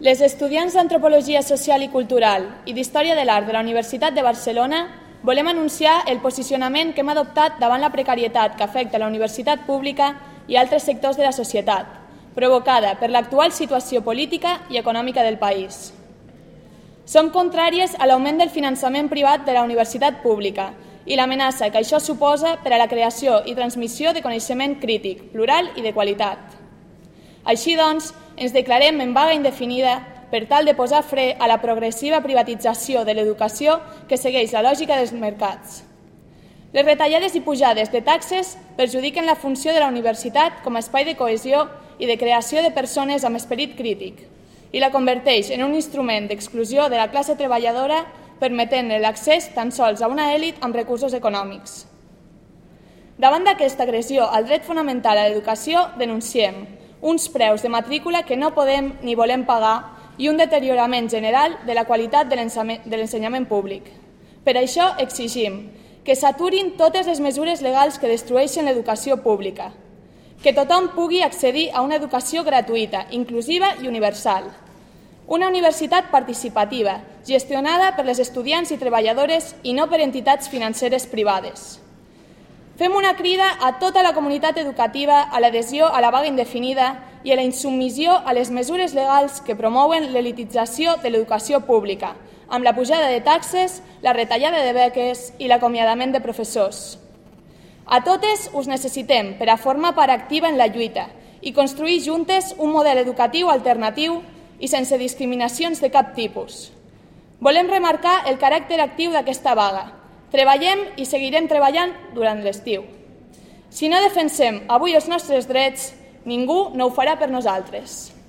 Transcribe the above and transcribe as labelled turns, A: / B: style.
A: Les estudiants d'Antropologia Social i Cultural i d'Història de l'Art de la Universitat de Barcelona volem anunciar el posicionament que hem adoptat davant la precarietat que afecta la universitat pública i altres sectors de la societat, provocada per l'actual situació política i econòmica del país. Som contràries a l'augment del finançament privat de la universitat pública i l'amenaça que això suposa per a la creació i transmissió de coneixement crític, plural i de qualitat. Així doncs, ens declarem en vaga indefinida per tal de posar fre a la progressiva privatització de l'educació que segueix la lògica dels mercats. Les retallades i pujades de taxes perjudiquen la funció de la universitat com a espai de cohesió i de creació de persones amb esperit crític i la converteix en un instrument d'exclusió de la classe treballadora permetent l'accés tan sols a una èlit amb recursos econòmics. Davant d'aquesta agressió al dret fonamental a l'educació, denunciem uns preus de matrícula que no podem ni volem pagar i un deteriorament general de la qualitat de l'ensenyament públic. Per això exigim que s'aturin totes les mesures legals que destrueixen l'educació pública, que tothom pugui accedir a una educació gratuïta, inclusiva i universal, una universitat participativa, gestionada per les estudiants i treballadores i no per entitats financeres privades. Fem una crida a tota la comunitat educativa a l'adhesió a la vaga indefinida i a la insubmissió a les mesures legals que promouen l'elitització de l'educació pública, amb la pujada de taxes, la retallada de beques i l'acomiadament de professors. A totes us necessitem per a formar part activa en la lluita i construir juntes un model educatiu alternatiu i sense discriminacions de cap tipus. Volem remarcar el caràcter actiu d'aquesta vaga, Treballem i seguirem treballant durant l'estiu. Si no defensem avui els nostres drets, ningú no ho farà per nosaltres.